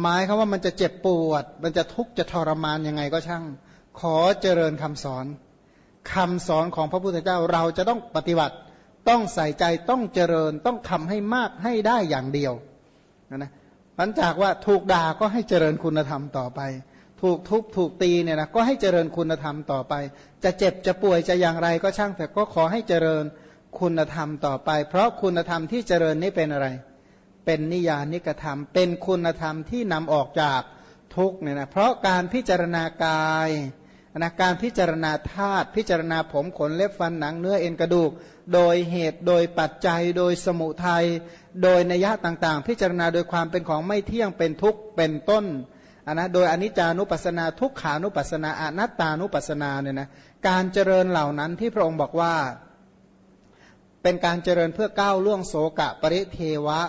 หมายคำว่ามันจะเจ็บปวด มันจะทุกข์จะทรมานยังไงก็ช่าง ขอเจริญคำสอนคำสอนของพระพุทธเจ้าเราจะต้องปฏิบัติ ต้องใส่ใจต้องเจริญต้องทำให้มากให้ได้อย่างเดียวนะหลังจากว่าถูกด่าก็ให้เจริญคุณธรรมต่อไป ถูกทุบถูกตีเนี่ยนะก็ให้เจริญคุณธรรมต่อไป จะเจ็บจะป่วยจะอย่างไรก็ช่างแต่ก็ขอให้เจริญคุณธรรมต่อไป เพราะคุณธรรมที่เจริญนี่เป็นอะไร เป็นนิยานิกธรรม เป็นคุณธรรมที่นำออกจากทุกเนี่ยนะเพราะการพิจารณากายนะการพิจารณาธาตุพิจารณาผมขนเล็บฟันหนังเนื้อเอ็นกระดูก โดยเหตุโดยปัจจัย โดยสมุทัยโดยนัยยะต่างๆ พิจารณาโดยความเป็นของไม่เที่ยงเป็นทุกข์เป็นต้นอันนะโดยอนิจจานุปัสสนาทุกขานุปัสสนาอนัตตานุปัสสนาเนี่ยนะการเจริญเหล่านั้นที่พระองค์บอกว่า เป็นการเจริญเพื่อก้าวล่วงโสกะปริเทวะ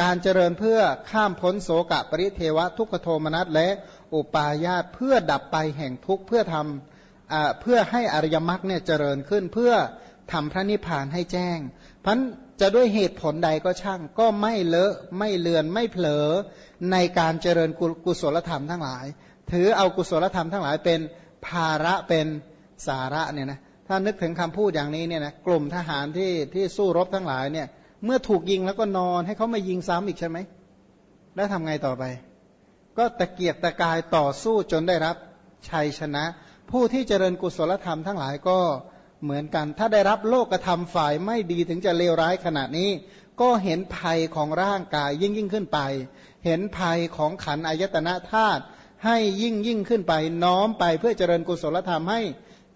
การเจริญเพื่อข้ามพ้นโสกะปริเทวะทุกขโทมนัสและอุปาญาตเพื่อดับไปแห่งทุกข์เพื่อทำเพื่อให้อริยมรรคเนี่ยเจริญขึ้นเพื่อทำพระนิพพานให้แจ้งพันจะด้วยเหตุผลใดก็ช่าง ก็ไม่เลอะไม่เลือนไม่เผลอในการเจริญกุศลธรรมทั้งหลาย ถือเอากุศลธรรมทั้งหลายเป็นภาระเป็นสาระเนี่ยนะถ้านึกถึงคำพูดอย่างนี้เนี่ยนะกลุ่มทหารที่ที่สู้รบทั้งหลายเนี่ย เมื่อถูกยิงแล้วก็นอนให้เขามายิงซ้ำอีกใช่ไหม แล้วทำไงต่อไป ก็ตะเกียกตะกายต่อสู้จนได้รับชัยชนะ ผู้ที่เจริญกุศลธรรมทั้งหลายก็เหมือนกัน ถ้าได้รับโลกธรรมฝ่ายไม่ดีถึงจะเลวร้ายขนาดนี้ ก็เห็นภัยของร่างกายยิ่งยิ่งขึ้นไป เห็นภัยของขันอายตนะธาตุให้ยิ่งยิ่งขึ้นไปน้อมไปเพื่อเจริญกุศลธรรมให้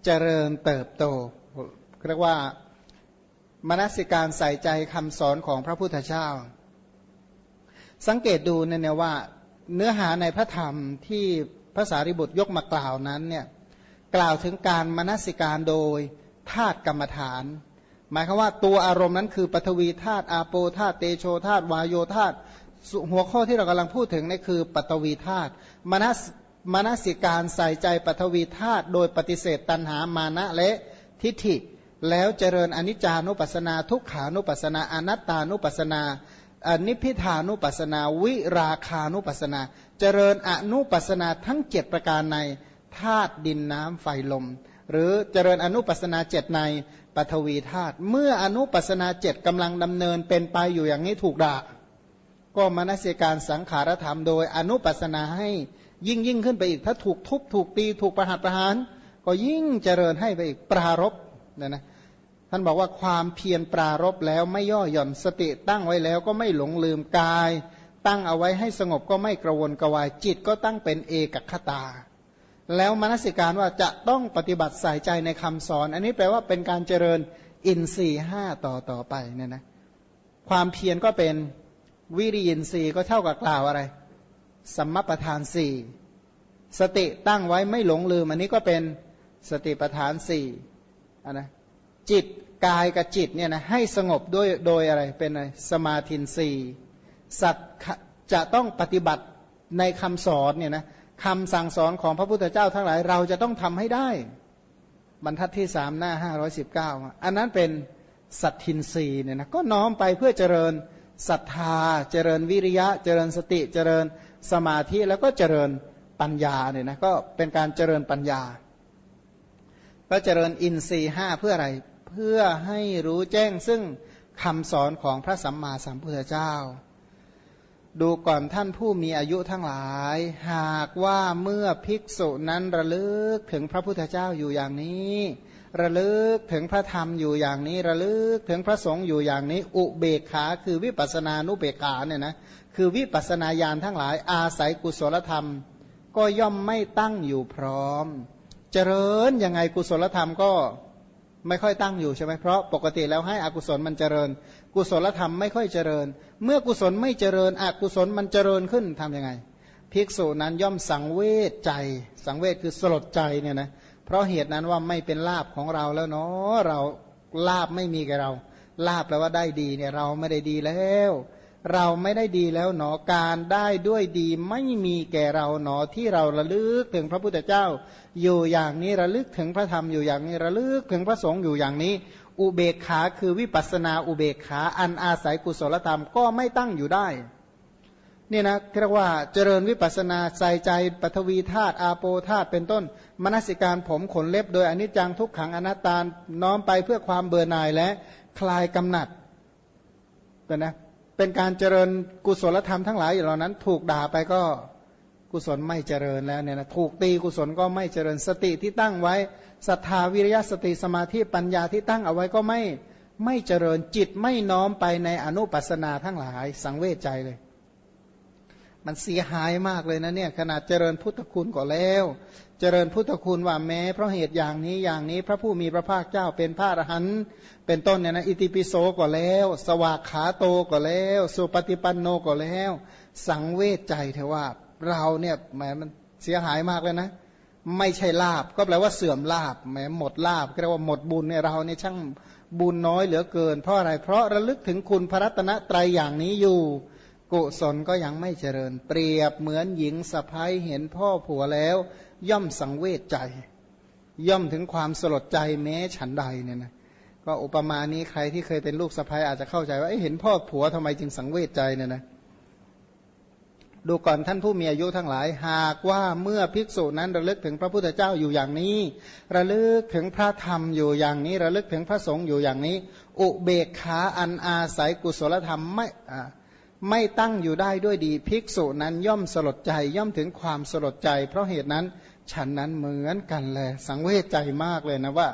เจริญเติบโตเรียกว่า มนสิการใส่ใจคำสอนของพระพุทธเจ้า สังเกตดูเนี่ยว่า เนื้อหาในพระธรรมที่พระสารีบุตรยกมากล่าวนั้นเนี่ยกล่าวถึงการมนสิการโดยธาตุกรรมฐาน หมายคือว่าตัวอารมณ์นั้นคือปฐวีธาตุอาโปธาตุเตโชธาตุวายโยธาตุหัวข้อที่เรากำลังพูดถึงนี่คือปฐวีธาตุมนสมนสิการใส่ใจปฐวีธาตุโดยปฏิเสธตัณหามานะและทิฏฐิ แล้วเจริญอนิจจานุปัสสนา ทุกขานุปัสสนาอนัตตานุปัสสนาอนิพิทานุปัสนา วิราคานุปัสนา เจริญอนุปัสนาทั้งเจ็ดประการในธาตุดินน้ำไฟลม หรือเจริญอนุปัสนาเจ็ดในปฐวีธาตุเมื่ออนุปัสนาเจ็ดกำลังดำเนินเป็นไปอยู่อย่างนี้ถูกด่าก็มนสิการสังขารธรรมโดยอนุปัสนาให้ยิ่งยิ่งขึ้นไปอีก ถ้าถูกทุบถูกตีถูกประหัตประหาร ก็ยิ่งเจริญให้ไปอีกปรารบนี่ยนะ ท่านบอกว่าความเพียรปรารบแล้วไม่ย่อหย่อนสติตั้งไว้แล้วก็ไม่หลงลืมกาย ตั้งเอาไว้ให้สงบก็ไม่กระวนกระวายจิตก็ตั้งเป็นเอกคตา แล้วมนสิการว่าจะต้องปฏิบัติใส่ใจในคำสอน อันนี้แปลว่าเป็นการเจริญอินทรีห้าต่อต่อไปเนี่ยนะความเพียรก็เป็นวิริยินทรีย์ก็เท่ากับกล่าวอะไรสัมมาประธานสี่สติตั้งไว้ไม่หลงลืม อันนี้ก็เป็นสติประธานสี่นะ จิตกายกับจิตเนี่ยนะให้สงบด้วยโดยอะไรเป็นอะไรสมาธินสีสัตจะต้องปฏิบัติในคำสอนเนี่ยนะคำสั่งสอนของพระพุทธเจ้าทั้งหลายเราจะต้องทำให้ได้ บรรทัดที่สามหน้าห้าร้อยสิบเก้าอันนั้นเป็นสัตทินรีเนี่ยนะก็น้อมไปเพื่อเจริญศรัทธา เจริญวิริยะ เจริญสติเจริญสมาธิแล้วก็เจริญปัญญาเนี่ยนะก็เป็นการเจริญปัญญา ก็เจริญอินทรีห้าเพื่ออะไร เพื่อให้รู้แจ้งซึ่งคำสอนของพระสัมมาสัมพุทธเจ้า ดูก่อนท่านผู้มีอายุทั้งหลาย หากว่าเมื่อภิกษุนั้นระลึกถึงพระพุทธเจ้าอยู่อย่างนี้ ระลึกถึงพระธรรมอยู่อย่างนี้ ระลึกถึงพระสงฆ์อยู่อย่างนี้ อุเบกขาคือวิปัสนานุเบกขาเนี่ยนะคือวิปัสนาญาณทั้งหลายอาศัยกุศลธรรม ก็ย่อมไม่ตั้งอยู่พร้อม เจริญยังไงกุศลธรรมก็ ไม่ค่อยตั้งอยู่ใช่ไหมเพราะปกติแล้วให้อกุศลมันเจริญ กุศลธรรมไม่ค่อยเจริญ เมื่อกุศลไม่เจริญ อกุศลมันเจริญขึ้นทํำยังไง ภิกษุนั้นย่อมสังเวชใจ สังเวชคือสลดใจเนี่ยนะเพราะเหตุนั้นว่าไม่เป็นลาบของเราแล้วเนาะเราลาบไม่มีแกเรา ลาบแปลว่าได้ดีเนี่ยเราไม่ได้ดีแล้ว เราไม่ได้ดีแล้วหนอการได้ด้วยดีไม่มีแก่เราหนอที่เราระลึกถึงพระพุทธเจ้า อยู่อย่างนี้ระลึกถึงพระธรรมอยู่อย่างนี้ระลึกถึงพระสงฆ์อยู่อย่างนี้ อุเบกขาคือวิปัสนาอุเบกขาอันอาศัยกุศลธรรมก็ไม่ตั้งอยู่ได้นี่นะเรียกว่าเจริญวิปัสนาใส่ใจปฐวีธาตุอาโปธาตุเป็นต้น มนสิการผมขนเล็บโดยอนิจจังทุกขังอนัตตาน้อมไปเพื่อความเบื่อหน่ายและคลายกำหนัดเป็นนะ เป็นการเจริญกุศลธรรมทั้งหลายเหล่านั้น ถูกด่าไปก็กุศลไม่เจริญแล้วเนี่ยนะถูกตีกุศลก็ไม่เจริญสติที่ตั้งไว้ศรัทธาวิริยะสติสมาธิปัญญาที่ตั้งเอาไว้ก็ไม่ไม่เจริญจิตไม่น้อมไปในอนุปัสนาทั้งหลายสังเวชใจเลย มันเสียหายมากเลยนะเนี่ยขนาดเจริญพุทธคุณก็แล้ว เจริญพุทธคุณว่าแม้ เพราะเหตุอย่างนี้อย่างนี้พระผู้มีพระภาคเจ้าเป็นพระอรหันต์เป็นต้นเนี่ยนะอิติปิโสก็แล้ว สวากขาโตก็แล้ว สุปฏิปันโนก็แล้ว สังเวชใจเถอะว่าเราเนี่ยแหมมันเสียหายมากเลยนะ ไม่ใช่ลาบก็แปลว่าเสื่อมลาบแหมหมดลาบก็เรียกว่าหมดบุญเนี่ยเราเนี่ยช่างบุญน้อยเหลือเกิน เพราะอะไรเพราะระลึกถึงคุณพระรัตนตรัยอย่างนี้อยู่ กุศลก็ยังไม่เจริญ เปรียบเหมือนหญิงสะพ้ายเห็นพ่อผัวแล้ว ย่อมสังเวชใจ ย่อมถึงความสลดใจแม้ฉันใดเนี่ยนะก็อุปมานี้ใครที่เคยเป็นลูกสะพ้ายอาจจะเข้าใจว่าเห็นพ่อผัวทำไมจึงสังเวชใจเนี่ยนะดูก่อนท่านผู้มีอายุทั้งหลาย หากว่าเมื่อภิกษุนั้นระลึกถึงพระพุทธเจ้าอยู่อย่างนี้ ระลึกถึงพระธรรมอยู่อย่างนี้ ระลึกถึงพระสงฆ์อยู่อย่างนี้ อุเบกขาอันอาศัยกุศลธรรมไม่ ไม่ตั้งอยู่ได้ด้วยดี ภิกษุนั้นย่อมสลดใจย่อมถึงความสลดใจ เพราะเหตุนั้นฉันนั้นเหมือนกันเลยสังเวชใจมากเลยนะว่า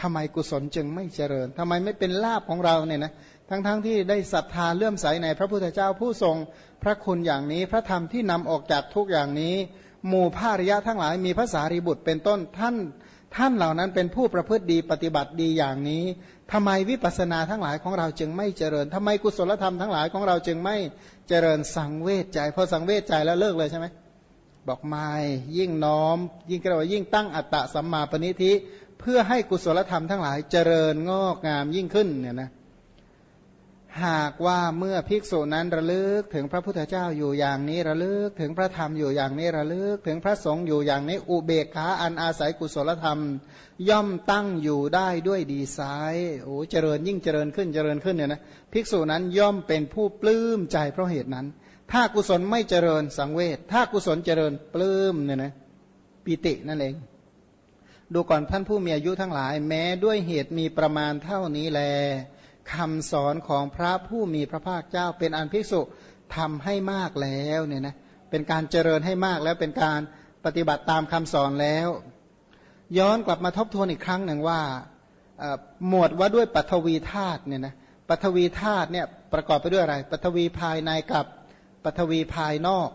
ทำไมกุศลจึงไม่เจริญทำไมไม่เป็นลาบของเราเนี่ยนะทั้งๆทที่ได้ศรัทธาเลื่อมใสในพระพุทธเจ้าผู้ทรงพระคุณอย่างนี้พระธรรมที่นำออกจากทุกอย่างนี้ หมู่ภาริยะทั้งหลายมีภาษารีบุตรเป็นต้นท่าน ท่านเหล่านั้นเป็นผู้ประพฤติดีปฏิบัติดีอย่างนี้ทำไมวิปัสสนาทั้งหลายของเราจึงไม่เจริญทำไมกุศลธรรมทั้งหลายของเราจึงไม่เจริญสังเวชใจพอสังเวชใจแล้วเลิกเลยใช่ไหมบอกไม่ยิ่งน้อม ยิ่งกระว่ายิ่งตั้งอัตตะสัมมาปณิธิ เพื่อให้กุศลธรรมทั้งหลายเจริญงอกงามยิ่งขึ้นเนี่ยนะ หากว่าเมื่อภิกษุนั้นระลึกถึงพระพุทธเจ้าอยู่อย่างนี้ระลึกถึงพระธรรมอยู่อย่างนี้ระลึกถึงพระสงฆ์อยู่อย่างนี้อุเบกขาอันอาศัยกุศลธรรม ย่อมตั้งอยู่ได้ด้วยดีไซน์โอ้เจริญยิ่งเจริญขึ้นเจริญขึ้นเนี่ยนะภิกษุนั้นย่อมเป็นผู้ปลื้มใจเพราะเหตุนั้น ถ้ากุศลไม่เจริญสังเวชถ้ากุศลเจริญปลื้มเนี่ยนะปิตินั่นเอง ดูก่อนท่านผู้มีอายุทั้งหลาย แม้ด้วยเหตุมีประมาณเท่านี้แล คำสอนของพระผู้มีพระภาคเจ้า เป็นอันภิกษุทำให้มากแล้วเนี่ยนะเป็นการเจริญให้มากแล้วเป็นการปฏิบัติตามคำสอนแล้ว ย้อนกลับมาทบทวนอีกครั้งหนึ่งว่าหมวดว่าด้วยปัทวีธาตุเนี่ยนะปัทวีธาตุเนี่ยประกอบไปด้วยอะไรปัทวีภายในกับปัทวีภายนอก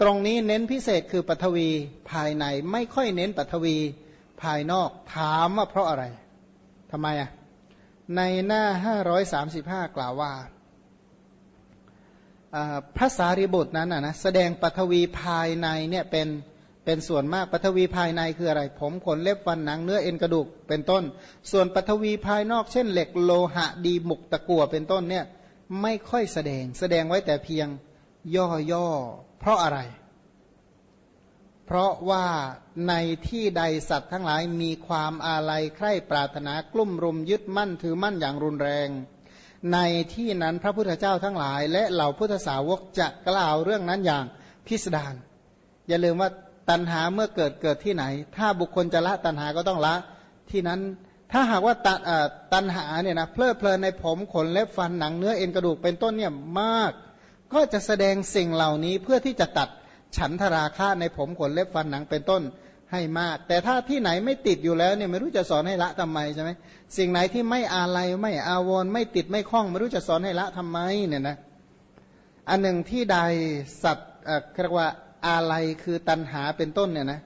ตรงนี้เน้นพิเศษคือปัทวีภายในไม่ค่อยเน้นปัทวีภายนอกถามว่าเพราะอะไรทำไมอะ ในหน้า 535 กล่าวว่า พระสารีบุตรนั้นนะแสดงปฐวีภายในเนี่ยเป็นเป็นส่วนมากปฐวีภายในคืออะไร ผมขนเล็บฟันหนังเนื้อเอ็นกระดูกเป็นต้น ส่วนปฐวีภายนอกเช่นเหล็กโลหะดีมุกตะกั่วเป็นต้นเนี่ยไม่ค่อยแสดงแสดงไว้แต่เพียงย่อๆ เพราะอะไรเเพราะว่าในที่ใดสัตว์ทั้งหลายมีความอาลัยใคร่ปรารถนากลุ่มรุมยึดมั่นถือมั่นอย่างรุนแรง ในที่นั้นพระพุทธเจ้าทั้งหลาย และเหล่าพุทธสาวกจะกล่าวเรื่องนั้นอย่างพิสดารอย่าลืมว่าตัณหาเมื่อเกิดเกิดที่ไหน ถ้าบุคคลจะละตัณหาก็ต้องละที่นั้นถ้าหากว่าตัตัณหาเนี่ยนะเพลิดเพลินในผมขนเล็บฟันหนังเนื้อเอ็นกระดูกเป็นต้นเนี่ยมาก ก็จะแสดงสิ่งเหล่านี้เพื่อที่จะตัด ฉันทราคะในผมขนเล็บฟันหนังเป็นต้นให้มาก แต่ถ้าที่ไหนไม่ติดอยู่แล้วเนี่ยไม่รู้จะสอนให้ละทำไมใช่ไหมสิ่งไหนที่ไม่อาลัยไม่อาวรไม่ติดไม่คล้อง ไม่รู้จะสอนให้ละทำไมเนี่ยนะอันหนึ่งที่ใดสัตว์เรียกว่าอาลัยคือตันหาเป็นต้นเนี่ยนะ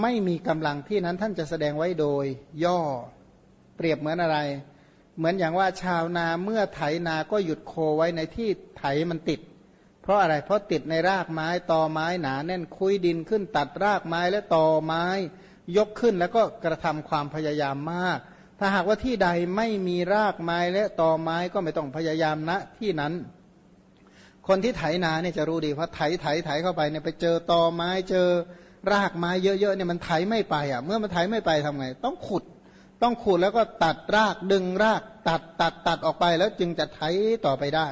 ไม่มีกำลังที่นั้นท่านจะแสดงไว้โดย ย่อเปรียบเหมือนอะไร เหมือนอย่างว่าชาวนาเมื่อไถนาก็หยุดโคไว้ในที่ไถมันติด ราะอะไร เพราะติดในรากไม้ตอไม้หนาแน่นคุยดินขึ้นตัดรากไม้และตอไม้ ยกขึ้นแล้วก็กระทำความพยายามมาก ถ้าหากว่าที่ใดไม่มีรากไม้และตอไม้ก็ไม่ต้องพยายามณนะที่นั้น คนที่ไถนาเนี่ยจะรู้ดีเพราะไถไถไถเข้าไปเนี่ยไปเจอตอไม้เจอรากไม้เยอะๆเนี่ยมันไถไม่ไปอะ เมื่อมันไถไม่ไปทำไง ต้องขุด ต้องขุดแล้วก็ตัดรากดึงราก ตัดตัดตัดออกไปแล้วจึงจะไถต่อไปได้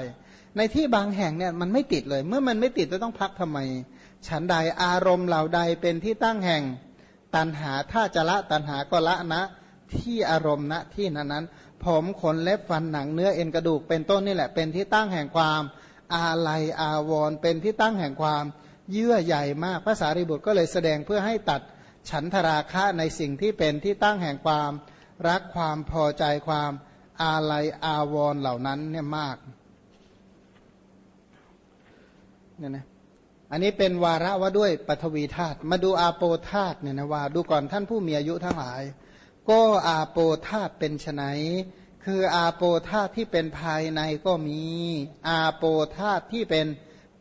ในที่บางแห่งเนี่ยมันไม่ติดเลย เมื่อมันไม่ติดจะต้องพักทำไม ฉันใดอารมณ์เหล่าใดเป็นที่ตั้งแห่งตันหาถ้าจะละตันหาก็ละนะ ที่อารมณ์ณที่นั้นนั้นผมขนเล็บฟันหนังเนื้อเอ็นกระดูกเป็นต้นนี่แหละเป็นที่ตั้งแห่งความ อาลัยอาวรเป็นที่ตั้งแห่งความเยื่อใหญ่มากภาษาริบุตรก็เลยแสดงเพื่อให้ตัดฉันทราคะในสิ่งที่เป็นที่ตั้งแห่งความรักความพอใจความอาลัยอาวรเหล่านั้นเนี่ยมาก เนี่ยนะอันนี้เป็นวาระว่าด้วยปฐวีธาตุมาดูอาโปธาตุเนี่ยนะว่าดูก่อนท่านผู้มีอายุทั้งหลาย ก็อาโปธาตุเป็นไนคืออาโปธาตุที่เป็นภายในก็มี อาโปธาตุที่เป็น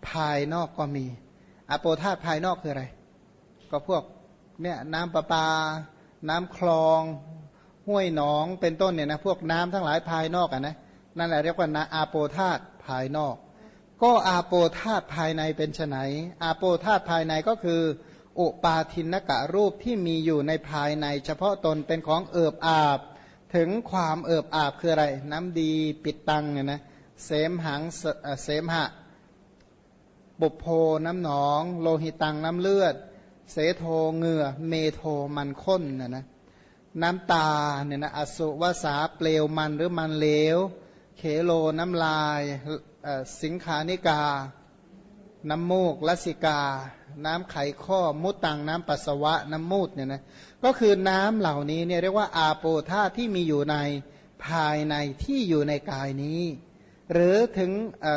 ภายนอกก็มี อาโปธาตุภายนอกคืออะไร ก็พวกเนี่ยน้ำประปา น้ำคลอง ห้วยหนองเป็นต้นเนี่ยนะพวกน้ำทั้งหลายภายนอกอะนะนั่นแหละเรียกว่าอาโปธาตุภายนอก ก็อาโปธาตภายในเป็นไนอาโปธาตภายในก็คืออุปาทินกะรูปที่มีอยู่ในภายใน เฉพาะตนเป็นของเอิบอาบ ถึงความเอิบอาบคืออะไร น้ำดีปิดตังเนี่ยนะเสมหังเสมหะ บุโพน้ำหนอง โลหิตังน้ำเลือด เสโทเหงื่อ เมโทมันข้นเนี่ยนะน้ำตาเนี่ยนะอสุวสาเปลวมันหรือมันเลว เขโลน้ำลาย สิงขานิกา น้ำมูกลสิกา น้ำไขข้อ มุตัง น้ำปัสสาวะ น้ำมูดเนี่ยนะ ก็คือน้ำเหล่านี้เนี่ยเรียกว่าอาโปธาที่มีอยู่ในภายในที่อยู่ในกายนี้ หรือถึง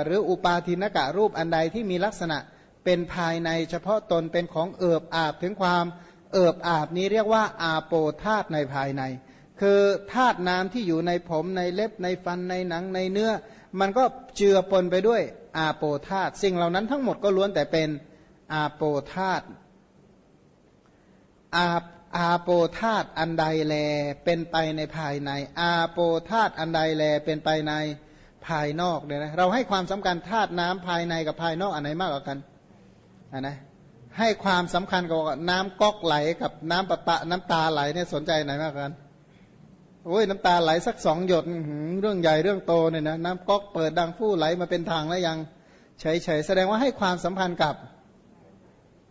หรืออุปาทินกะรูปอันใดที่มีลักษณะเป็นภายในเฉพาะตนเป็นของเอิบอาบถึงความเอิบอาบนี้เรียกว่าอาโปธาตในภายใน คือธาตุน้ำที่อยู่ในผมในเล็บในฟันในหนังในเนื้อ มันก็เจือปนไปด้วยอาโปธาตสิ่งเหล่านั้นทั้งหมดก็ล้วนแต่เป็นอาโปธาตอาอาโปธาตอันใดแลเป็นไปในภายใน อาโปธาตอันใดแลเป็นไปในภายนอกเนี่ยนะเราให้ความสำคัญธาตุน้ำภายในกับภายนอกอันไหนมากกว่ากันอ่านะให้ความสำคัญกับน้ำก๊อกไหลกับน้ำปะปะน้ำตาไหลเนี่ยสนใจไหนมากกว่ากัน โอ้ยน้ำตาไหลสักสองหยดเรื่องใหญ่เรื่องโตเนี่ยนะน้ำก๊อกเปิดดังฟู่ไหลมาเป็นทางแล้วยังเฉยๆแสดงว่าให้ความสัมพันธ์กับ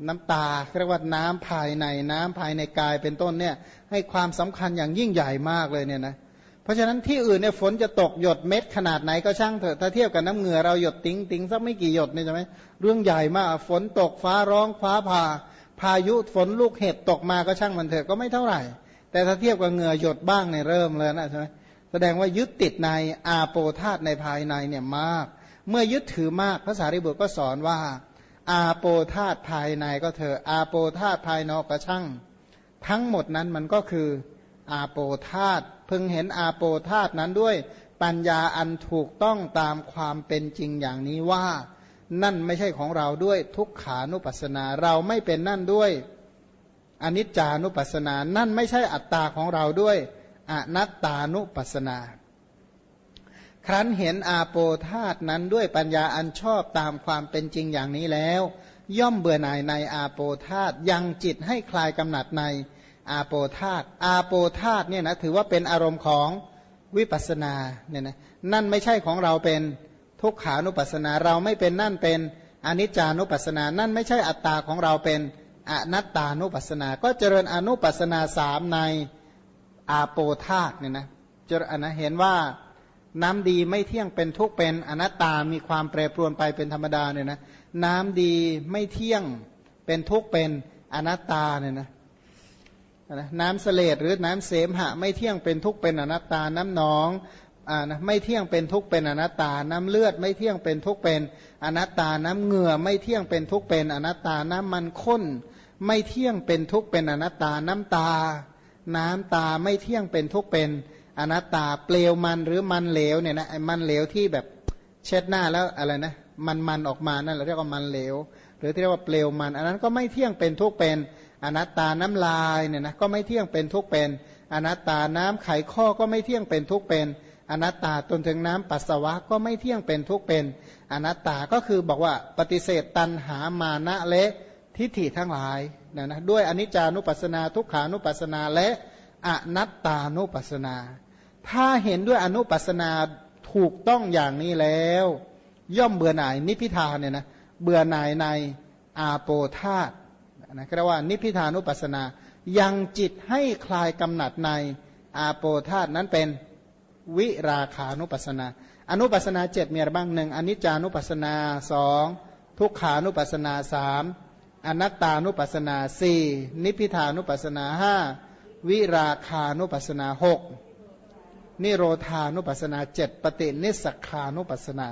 น้ำตาเรียกว่าน้ำภายในน้ำภายในกายเป็นต้นเนี่ย ให้ความสำคัญอย่างยิ่งใหญ่มากเลยเนี่ยนะเพราะฉะนั้นที่อื่นเนี่ยฝนจะตกหยดเม็ดขนาดไหนก็ช่างเถอะถ้าเทียบกับน้ำเหงื่อเราหยดติ้งติ้งสักไม่กี่หยดเนี่ยใช่ไหมเรื่องใหญ่มากฝนตกฟ้าร้องฟ้าผ่า พายุฝนลูกเห็บตกมาก็ช่างมันเถอะก็ไม่เท่าไหร่ แต่ถ้าเทียบกับเหงื่อหยดบ้างเนี่ยเริ่มเลยนะใช่ไหมแสดงว่ายึดติดในอาโปธาตในภายในเนี่ยมาก เมื่อยึดถือมากพระสารีบุตรก็สอนว่า อาโปธาตภายในก็เถอะอาโปธาตภายนอกก็ช่าง ทั้งหมดนั้นมันก็คืออาโปธาตพึงเห็นอาโปธาตนั้นด้วยปัญญาอันถูกต้องตามความเป็นจริงอย่างนี้ว่า นั่นไม่ใช่ของเราด้วยทุกขานุปัสสนา เราไม่เป็นนั่นด้วย อนิจจานุปัสสนา นั่นไม่ใช่อัตตาของเราด้วยอนัตตานุปัสสนา ครั้นเห็นอาโปธาตนั้นด้วยปัญญาอันชอบตามความเป็นจริงอย่างนี้แล้ว ย่อมเบื่อหน่ายในอาโปธาตยังจิตให้คลายกำหนัดในอาโปธาตอาโปธาตเนี่ยนะถือว่าเป็นอารมณ์ของวิปัสสนาเนี่ยนะนั่นไม่ใช่ของเราเป็นทุกขานุปัสสนา เราไม่เป็นนั่นเป็นอนิจจานุปัสสนา นั่นไม่ใช่อัตตาของเราเป็น อนัตตานุปัสสนา ก็เจริญอนุปัสนาสามในอาโปธาตเนี่ยนะเจริญนะเห็นว่าน้ำดีไม่เที่ยงเป็นทุกเป็นอนัตตามีความแปรปรวนไปเป็นธรรมดาเนี่ยนะน้ำดีไม่เที่ยงเป็นทุกเป็นอนัตตาเนี่ยนะน้ำเสลดหรือน้ำเสมหะ ไม่เที่ยงเป็นทุกเป็นอนัตตา น้ำหนองอ่านะไม่เที่ยงเป็นทุกเป็นอนัตตา น้ำเลือดไม่เที่ยงเป็นทุกเป็นอนัตตา น้ำเหงื่อไม่เที่ยงเป็นทุกเป็นอนัตตา น้ำมันข้น ไม่เที่ยงเป็นทุกข์เป็นอนัตตาน้ำตา น้ำตาไม่เที่ยงเป็นทุกข์เป็นอนัตตาเปลวมันหรือมันเหลวเนี่ยนะมันเหลวที่แบบเช็ดหน้าแล้วอะไรนะมันมันออกมานั่นเราเรียกว่ามันเหลว หรือที่เรียกว่าเปลวมัน อันนั้นก็ไม่เที่ยงเป็นทุกข์เป็นอนัตตาน้ำลายเนี่ยนะก็ไม่เที่ยงเป็นทุกข์เป็นอนัตตาน้ำไขข้อก็ไม่เที่ยงเป็นทุกข์เป็นอนัตตาจนถึงน้ำปัสสาวะก็ไม่เที่ยงเป็นทุกข์เป็นอนัตตาก็คือบอกว่าปฏิเสธตันหามานะและ ทิฏฐิทั้งหลายนะนะด้วยอนิจจานุปัสสนา ทุกขานุปัสสนาและอนัตตานุปัสสนา ถ้าเห็นด้วยอนุปัสสนาถูกต้องอย่างนี้แล้ว ย่อมเบื่อหน่ายนิพิทาเนี่ยนะเบื่อหน่ายในอาโปธาตนะเรียกว่านิพิทานุปัสนา ยังจิตให้คลายกำหนัดในอาโปธาตนั้นเป็นวิราคานุปัสนา อนุปัสนาเจ็ดมีอะไรบ้างหนึ่งอนิจจานุปัสนาสองทุกขานุปัสนาสาม อนัตตานุปัสนาสี่นิพิทานุปัสนาห้าวิราคานุปัสนาหกนิโรธานุปัสนาเจ็ดปฏินิสขานุปัสนา